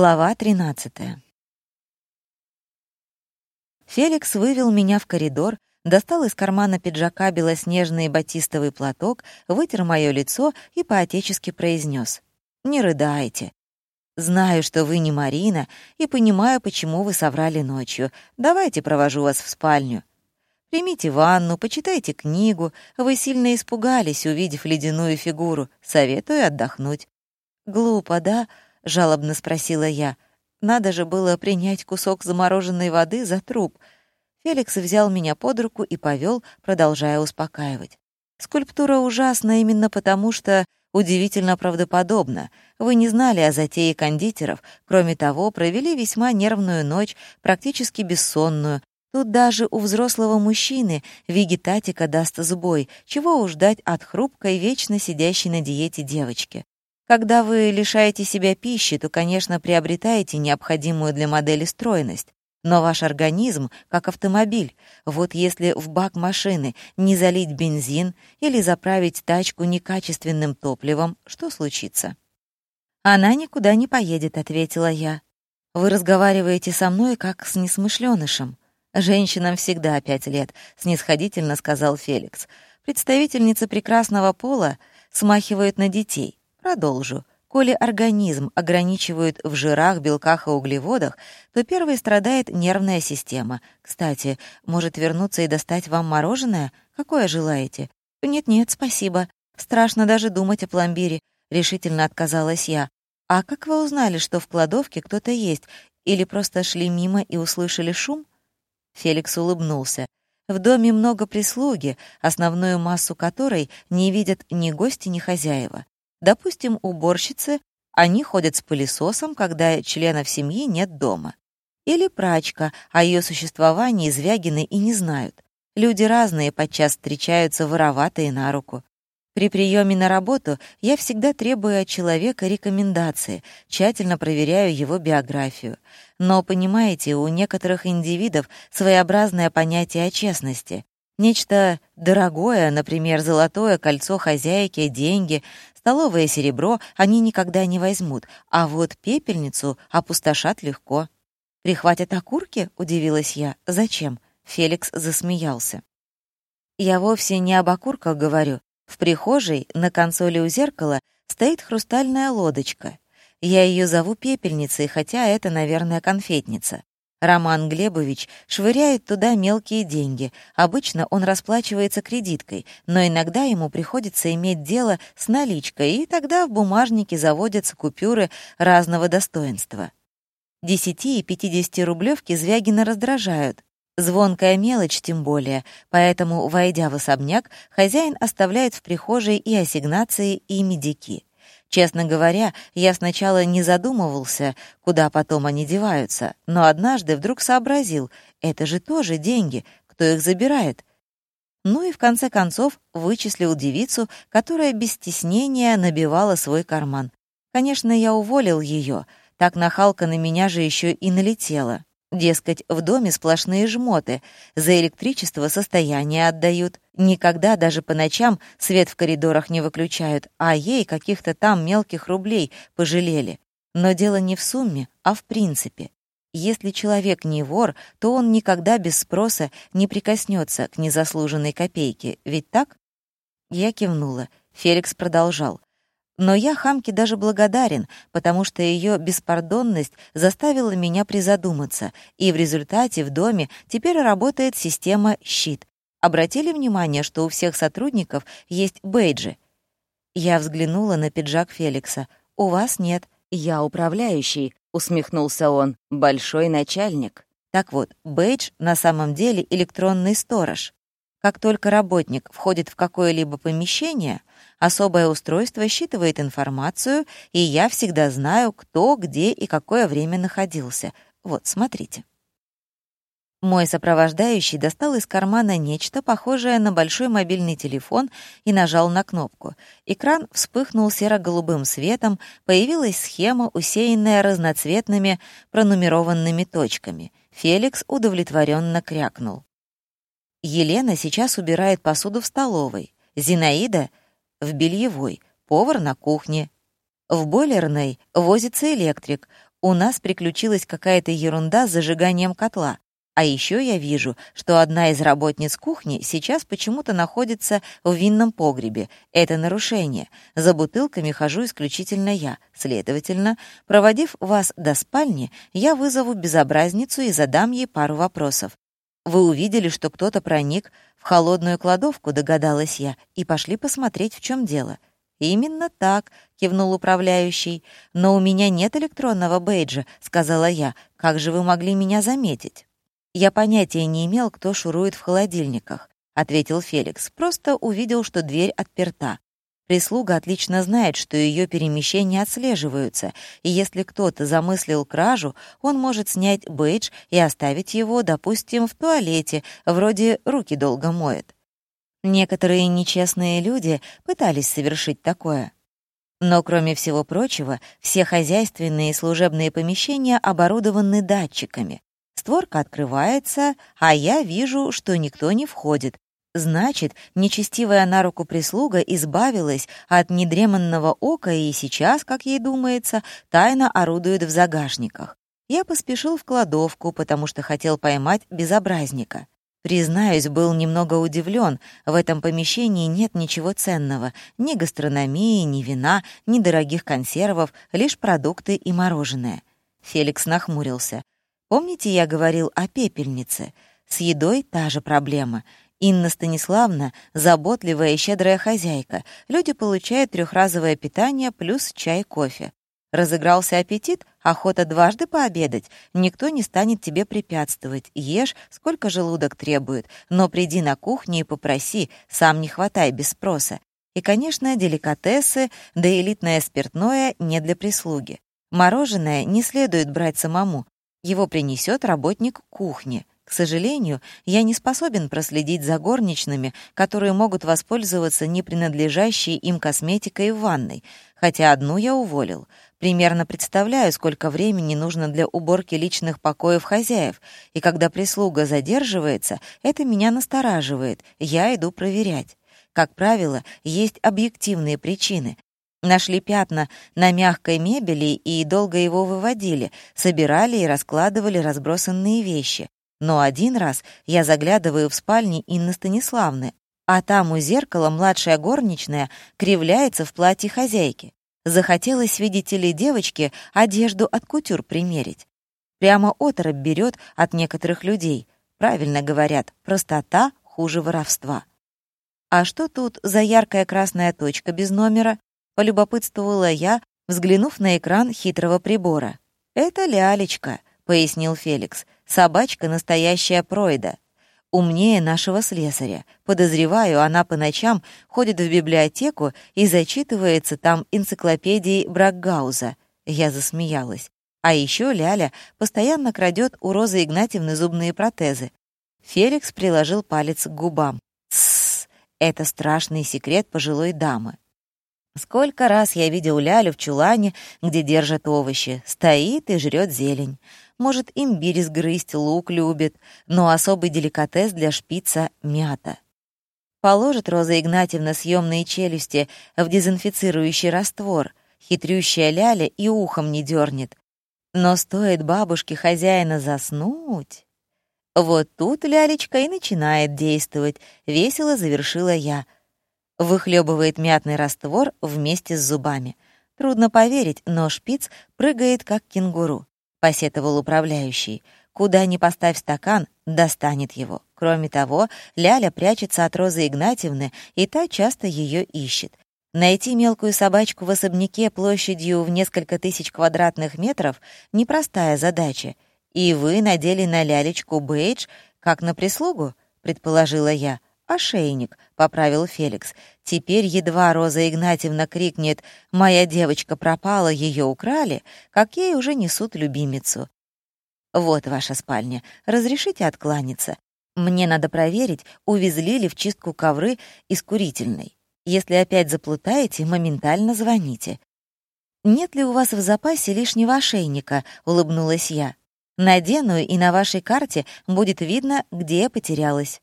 Глава 13. Феликс вывел меня в коридор, достал из кармана пиджака белоснежный батистовый платок, вытер мое лицо и поотечески произнес: «Не рыдайте. Знаю, что вы не Марина, и понимаю, почему вы соврали ночью. Давайте провожу вас в спальню. Примите ванну, почитайте книгу. Вы сильно испугались, увидев ледяную фигуру. Советую отдохнуть». «Глупо, да?» — жалобно спросила я. «Надо же было принять кусок замороженной воды за труп». Феликс взял меня под руку и повел, продолжая успокаивать. «Скульптура ужасна именно потому, что удивительно правдоподобна. Вы не знали о затее кондитеров, кроме того, провели весьма нервную ночь, практически бессонную. Тут даже у взрослого мужчины вегетатика даст сбой, чего уж ждать от хрупкой, вечно сидящей на диете девочки. Когда вы лишаете себя пищи, то, конечно, приобретаете необходимую для модели стройность. Но ваш организм как автомобиль. Вот если в бак машины не залить бензин или заправить тачку некачественным топливом, что случится? «Она никуда не поедет», — ответила я. «Вы разговариваете со мной, как с несмышленышем». «Женщинам всегда пять лет», — снисходительно сказал Феликс. «Представительницы прекрасного пола смахивают на детей. Продолжу. Коли организм ограничивают в жирах, белках и углеводах, то первой страдает нервная система. Кстати, может вернуться и достать вам мороженое? Какое желаете? Нет-нет, спасибо. Страшно даже думать о пломбире. Решительно отказалась я. А как вы узнали, что в кладовке кто-то есть? Или просто шли мимо и услышали шум? Феликс улыбнулся. В доме много прислуги, основную массу которой не видят ни гости, ни хозяева. Допустим, уборщицы, они ходят с пылесосом, когда членов семьи нет дома. Или прачка, о ее существовании Звягины и не знают. Люди разные, подчас встречаются вороватые на руку. При приеме на работу я всегда требую от человека рекомендации, тщательно проверяю его биографию. Но, понимаете, у некоторых индивидов своеобразное понятие о честности. Нечто дорогое, например, золотое кольцо хозяйки, деньги, Столовое серебро они никогда не возьмут, а вот пепельницу опустошат легко. «Прихватят окурки?» — удивилась я. «Зачем?» — Феликс засмеялся. «Я вовсе не об окурках говорю. В прихожей на консоли у зеркала стоит хрустальная лодочка. Я ее зову пепельницей, хотя это, наверное, конфетница. Роман Глебович швыряет туда мелкие деньги. Обычно он расплачивается кредиткой, но иногда ему приходится иметь дело с наличкой, и тогда в бумажнике заводятся купюры разного достоинства. 10 и 50 рублевки Звягина раздражают. Звонкая мелочь тем более, поэтому, войдя в особняк, хозяин оставляет в прихожей и ассигнации, и медики. Честно говоря, я сначала не задумывался, куда потом они деваются, но однажды вдруг сообразил, это же тоже деньги, кто их забирает? Ну и в конце концов вычислил девицу, которая без стеснения набивала свой карман. Конечно, я уволил ее, так нахалка на меня же еще и налетела. Дескать, в доме сплошные жмоты, за электричество состояние отдают. Никогда даже по ночам свет в коридорах не выключают, а ей каких-то там мелких рублей пожалели. Но дело не в сумме, а в принципе. Если человек не вор, то он никогда без спроса не прикоснется к незаслуженной копейке, ведь так? Я кивнула. Феликс продолжал. Но я хамке даже благодарен, потому что ее беспардонность заставила меня призадуматься, и в результате в доме теперь работает система «Щит». Обратили внимание, что у всех сотрудников есть бейджи? Я взглянула на пиджак Феликса. «У вас нет. Я управляющий», — усмехнулся он, — «большой начальник». Так вот, бейдж на самом деле электронный сторож. Как только работник входит в какое-либо помещение, особое устройство считывает информацию, и я всегда знаю, кто, где и какое время находился. Вот, смотрите. Мой сопровождающий достал из кармана нечто похожее на большой мобильный телефон и нажал на кнопку. Экран вспыхнул серо-голубым светом, появилась схема, усеянная разноцветными пронумерованными точками. Феликс удовлетворенно крякнул. Елена сейчас убирает посуду в столовой, Зинаида — в бельевой, повар на кухне. В бойлерной возится электрик, У нас приключилась какая-то ерунда с зажиганием котла. А еще я вижу, что одна из работниц кухни сейчас почему-то находится в винном погребе. Это нарушение. За бутылками хожу исключительно я. Следовательно, проводив вас до спальни, я вызову безобразницу и задам ей пару вопросов. Вы увидели, что кто-то проник в холодную кладовку, догадалась я, и пошли посмотреть, в чем дело. «Именно так», — кивнул управляющий. «Но у меня нет электронного бейджа», — сказала я. «Как же вы могли меня заметить?» «Я понятия не имел, кто шурует в холодильниках», — ответил Феликс. «Просто увидел, что дверь отперта. Прислуга отлично знает, что ее перемещения отслеживаются, и если кто-то замыслил кражу, он может снять бейдж и оставить его, допустим, в туалете, вроде руки долго моет. Некоторые нечестные люди пытались совершить такое. Но, кроме всего прочего, все хозяйственные и служебные помещения оборудованы датчиками. Створка открывается, а я вижу, что никто не входит, Значит, нечестивая на руку прислуга избавилась от недреманного ока и сейчас, как ей думается, тайно орудует в загашниках. Я поспешил в кладовку, потому что хотел поймать безобразника. Признаюсь, был немного удивлен. В этом помещении нет ничего ценного. Ни гастрономии, ни вина, ни дорогих консервов, лишь продукты и мороженое. Феликс нахмурился. «Помните, я говорил о пепельнице? С едой та же проблема. Инна Станиславна — заботливая и щедрая хозяйка. Люди получают трехразовое питание плюс чай, кофе. Разыгрался аппетит, охота дважды пообедать. Никто не станет тебе препятствовать. Ешь, сколько желудок требует. Но приди на кухню и попроси, сам не хватай без спроса. И, конечно, деликатесы, да элитное спиртное не для прислуги. Мороженое не следует брать самому. Его принесет работник кухни. К сожалению, я не способен проследить за горничными, которые могут воспользоваться непринадлежащей им косметикой в ванной, хотя одну я уволил. Примерно представляю, сколько времени нужно для уборки личных покоев хозяев, и когда прислуга задерживается, это меня настораживает, я иду проверять. Как правило, есть объективные причины. Нашли пятна на мягкой мебели и долго его выводили, собирали и раскладывали разбросанные вещи. Но один раз я заглядываю в спальни Инны Станиславны, а там у зеркала младшая горничная кривляется в платье хозяйки. Захотелось, видите ли, девочке одежду от кутюр примерить. Прямо оторопь берет от некоторых людей. Правильно говорят, простота хуже воровства. «А что тут за яркая красная точка без номера?» — полюбопытствовала я, взглянув на экран хитрого прибора. «Это лялечка», — пояснил Феликс. Собачка — настоящая пройда. Умнее нашего слесаря. Подозреваю, она по ночам ходит в библиотеку и зачитывается там энциклопедией Бракгауза. Я засмеялась. А еще Ляля постоянно крадет у Розы Игнатьевны зубные протезы. Феликс приложил палец к губам. «Тссс, это страшный секрет пожилой дамы. Сколько раз я видел Лялю в чулане, где держат овощи. Стоит и жрет зелень. Может, имбирь сгрызть, лук любит, но особый деликатес для шпица — мята. Положит Роза Игнатьевна съемные челюсти в дезинфицирующий раствор, хитрющая ляля и ухом не дернет. Но стоит бабушке хозяина заснуть... Вот тут лялечка и начинает действовать, весело завершила я. Выхлебывает мятный раствор вместе с зубами. Трудно поверить, но шпиц прыгает как кенгуру. — посетовал управляющий. «Куда ни поставь стакан, достанет его. Кроме того, Ляля прячется от Розы Игнатьевны, и та часто ее ищет. Найти мелкую собачку в особняке площадью в несколько тысяч квадратных метров — непростая задача. И вы надели на лялечку бейдж, как на прислугу, — предположила я. «Ошейник», — поправил Феликс. Теперь едва Роза Игнатьевна крикнет «Моя девочка пропала, ее украли», как ей уже несут любимицу. «Вот ваша спальня. Разрешите откланяться? Мне надо проверить, увезли ли в чистку ковры из курительной. Если опять заплутаете, моментально звоните». «Нет ли у вас в запасе лишнего ошейника?» — улыбнулась я. «Надену, и на вашей карте будет видно, где я потерялась».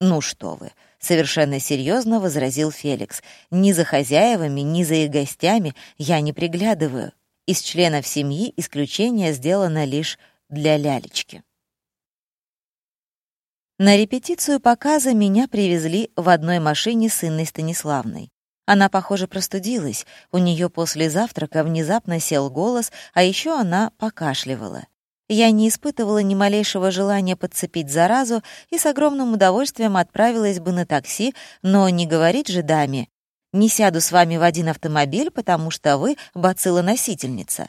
«Ну что вы!» — совершенно серьезно возразил Феликс. «Ни за хозяевами, ни за их гостями я не приглядываю. Из членов семьи исключение сделано лишь для лялечки. На репетицию показа меня привезли в одной машине с Инной Станиславной. Она, похоже, простудилась, у нее после завтрака внезапно сел голос, а еще она покашливала. Я не испытывала ни малейшего желания подцепить заразу и с огромным удовольствием отправилась бы на такси, но не говорить же даме, не сяду с вами в один автомобиль, потому что вы бациллоносительница.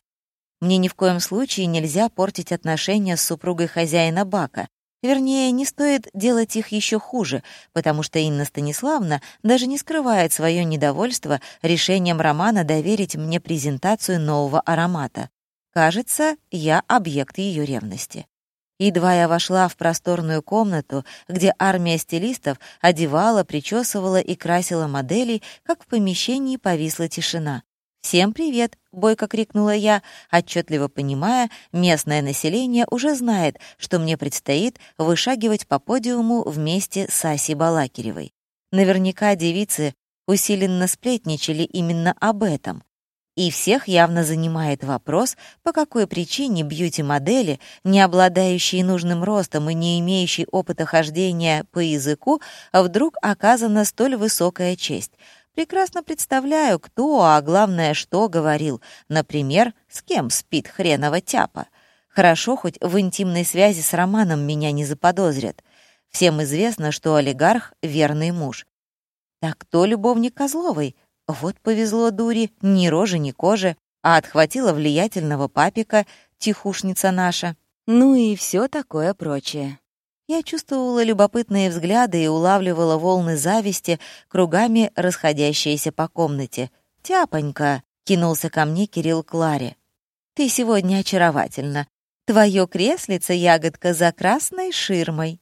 Мне ни в коем случае нельзя портить отношения с супругой хозяина бака, Вернее, не стоит делать их еще хуже, потому что Инна Станиславна даже не скрывает свое недовольство решением Романа доверить мне презентацию нового аромата. Кажется, я объект ее ревности. Едва я вошла в просторную комнату, где армия стилистов одевала, причесывала и красила моделей, как в помещении повисла тишина. «Всем привет!» — бойко крикнула я, отчетливо понимая, местное население уже знает, что мне предстоит вышагивать по подиуму вместе с Асей Балакиревой. Наверняка девицы усиленно сплетничали именно об этом. И всех явно занимает вопрос, по какой причине бьюти-модели, не обладающие нужным ростом и не имеющие опыта хождения по языку, вдруг оказана столь высокая честь — Прекрасно представляю, кто, а главное, что говорил. Например, с кем спит хренова тяпа. Хорошо, хоть в интимной связи с Романом меня не заподозрят. Всем известно, что олигарх — верный муж. Так кто любовник Козловой? Вот повезло дури, ни рожи, ни кожи, а отхватила влиятельного папика, тихушница наша. Ну и все такое прочее. Я чувствовала любопытные взгляды и улавливала волны зависти, кругами расходящиеся по комнате. «Тяпонька!» — кинулся ко мне Кирилл Кларе. «Ты сегодня очаровательна. Твое креслице, ягодка, за красной ширмой».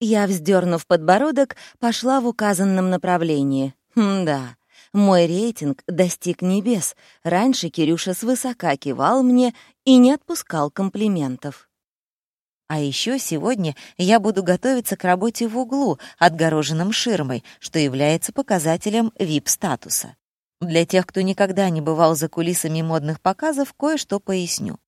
Я, вздернув подбородок, пошла в указанном направлении. Хм, да, мой рейтинг достиг небес. Раньше Кирюша свысока кивал мне и не отпускал комплиментов. А еще сегодня я буду готовиться к работе в углу, отгороженном ширмой, что является показателем VIP-статуса. Для тех, кто никогда не бывал за кулисами модных показов, кое-что поясню.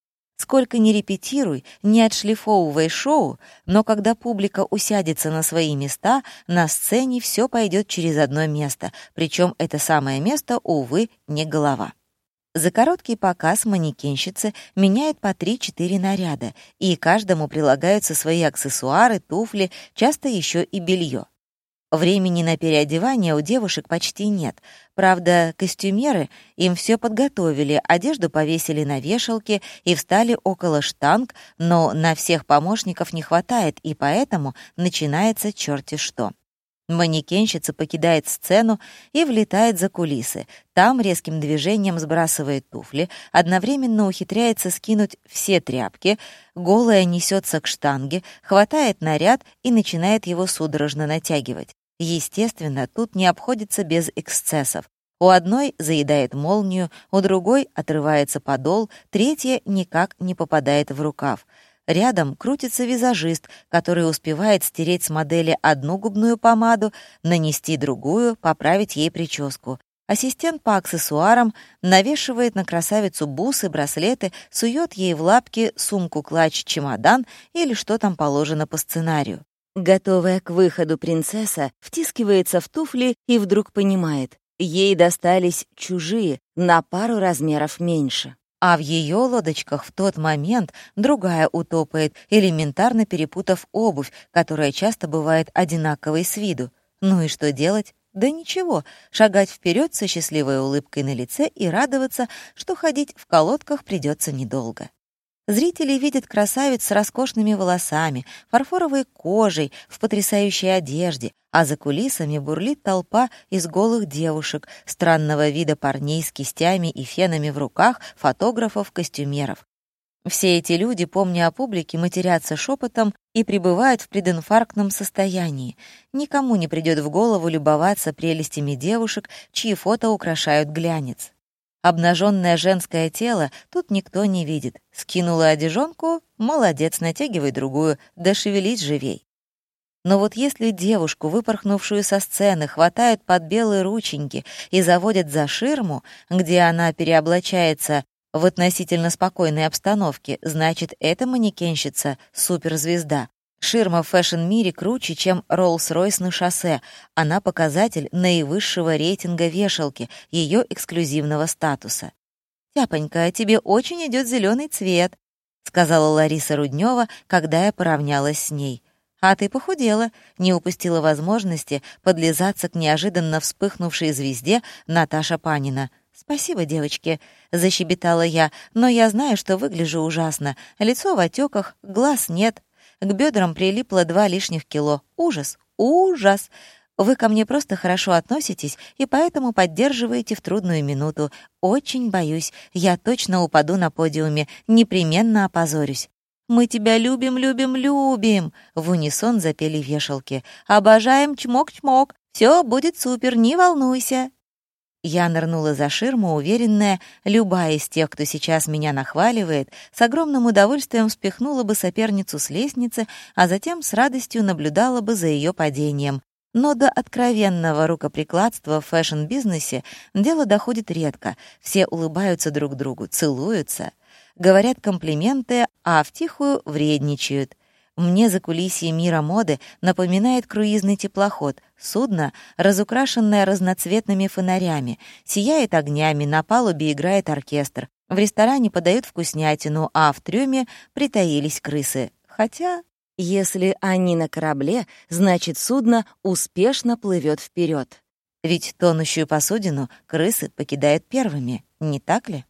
Сколько ни репетируй, не отшлифовывай шоу, но когда публика усядется на свои места, на сцене все пойдет через одно место, причем это самое место, увы, не голова. За короткий показ манекенщицы меняют по 3-4 наряда, и каждому прилагаются свои аксессуары, туфли, часто еще и белье. Времени на переодевание у девушек почти нет. Правда, костюмеры им все подготовили, одежду повесили на вешалке и встали около штанг, но на всех помощников не хватает, и поэтому начинается черти что. Манекенщица покидает сцену и влетает за кулисы. Там резким движением сбрасывает туфли, одновременно ухитряется скинуть все тряпки, голая несется к штанге, хватает наряд и начинает его судорожно натягивать. Естественно, тут не обходится без эксцессов. У одной заедает молнию, у другой отрывается подол, третья никак не попадает в рукав — Рядом крутится визажист, который успевает стереть с модели одну губную помаду, нанести другую, поправить ей прическу. Ассистент по аксессуарам навешивает на красавицу бусы, браслеты, сует ей в лапки сумку-клатч, чемодан или что там положено по сценарию. Готовая к выходу принцесса втискивается в туфли и вдруг понимает, ей достались чужие, на пару размеров меньше а в ее лодочках в тот момент другая утопает, элементарно перепутав обувь, которая часто бывает одинаковой с виду. Ну и что делать? Да ничего, шагать вперед со счастливой улыбкой на лице и радоваться, что ходить в колодках придется недолго. Зрители видят красавиц с роскошными волосами, фарфоровой кожей, в потрясающей одежде, а за кулисами бурлит толпа из голых девушек, странного вида парней с кистями и фенами в руках, фотографов-костюмеров. Все эти люди, помня о публике, матерятся шепотом и пребывают в прединфарктном состоянии. Никому не придет в голову любоваться прелестями девушек, чьи фото украшают глянец. Обнаженное женское тело тут никто не видит. Скинула одежонку — молодец, натягивай другую, да шевелись живей. Но вот если девушку, выпорхнувшую со сцены, хватают под белые рученьки и заводят за ширму, где она переоблачается в относительно спокойной обстановке, значит, эта манекенщица — суперзвезда. Ширма в фэшн-мире круче, чем Роллс-Ройс на шоссе. Она показатель наивысшего рейтинга вешалки, ее эксклюзивного статуса. «Тяпонька, тебе очень идет зеленый цвет», — сказала Лариса Руднева, когда я поравнялась с ней. «А ты похудела», — не упустила возможности подлизаться к неожиданно вспыхнувшей звезде Наташа Панина. «Спасибо, девочки», — защебетала я, «но я знаю, что выгляжу ужасно. Лицо в отеках, глаз нет. К бедрам прилипло два лишних кило. Ужас, ужас! Вы ко мне просто хорошо относитесь и поэтому поддерживаете в трудную минуту. Очень боюсь, я точно упаду на подиуме, непременно опозорюсь. «Мы тебя любим, любим, любим!» — в унисон запели вешалки. «Обожаем чмок-чмок! Все будет супер, не волнуйся!» Я нырнула за ширму, уверенная, любая из тех, кто сейчас меня нахваливает, с огромным удовольствием спихнула бы соперницу с лестницы, а затем с радостью наблюдала бы за ее падением. Но до откровенного рукоприкладства в фэшн-бизнесе дело доходит редко. Все улыбаются друг другу, целуются, говорят комплименты, а втихую вредничают. Мне закулисье мира моды напоминает круизный теплоход. Судно, разукрашенное разноцветными фонарями, сияет огнями, на палубе играет оркестр. В ресторане подают вкуснятину, а в трюме притаились крысы. Хотя, если они на корабле, значит, судно успешно плывет вперед. Ведь тонущую посудину крысы покидают первыми, не так ли?